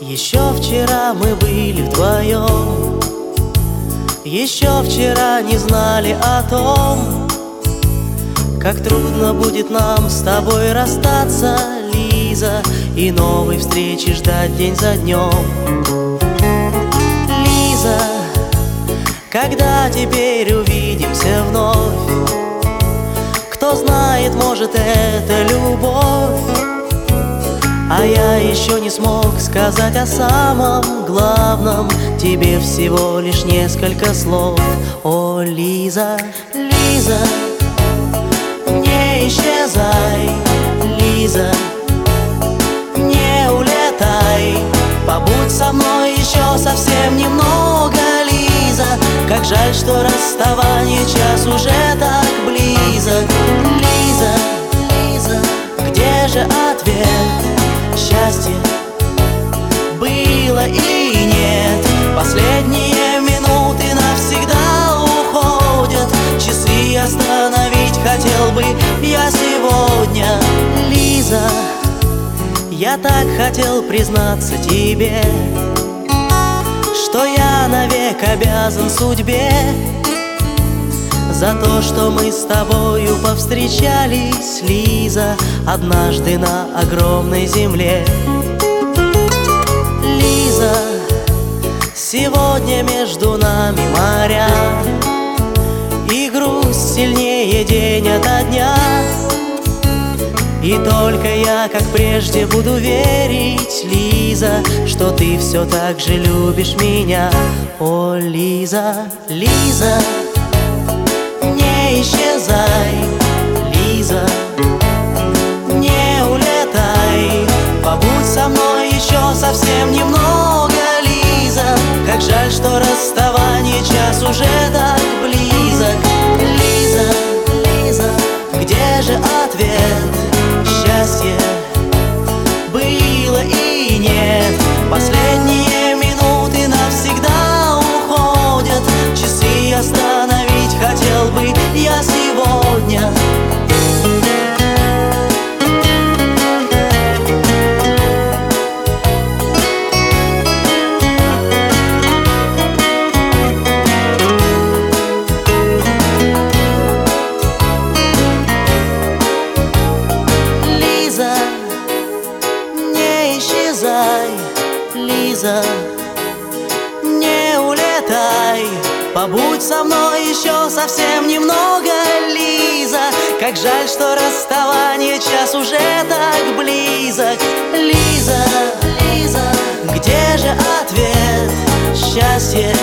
Еще вчера мы были вдвоем. Еще вчера не знали о том Как трудно будет нам с тобой расстаться, Лиза И новой встречи ждать день за днем. Лиза, когда теперь увидимся вновь? Кто знает, может это любовь а я еще не смог сказать о самом главном. Тебе всего лишь несколько слов. О, Лиза, Лиза, не исчезай. Лиза, не улетай. Побудь со мной еще совсем немного, Лиза. Как жаль, что расставание час уже так близок я так хотел признаться тебе Что я навек обязан судьбе за то, что мы с тобою повстречались, Лиза, однажды на огромной земле. Лиза, сегодня между нами моря, И грусть сильнее день ото дня. И только я, как прежде, буду верить, Лиза, Что ты все так же любишь меня. О, Лиза, Лиза, Лиза, Не улетай, побудь со мной еще совсем немного, Лиза. Как жаль, что расставание час уже так близок. Лиза, Лиза, где же ответ? Счастье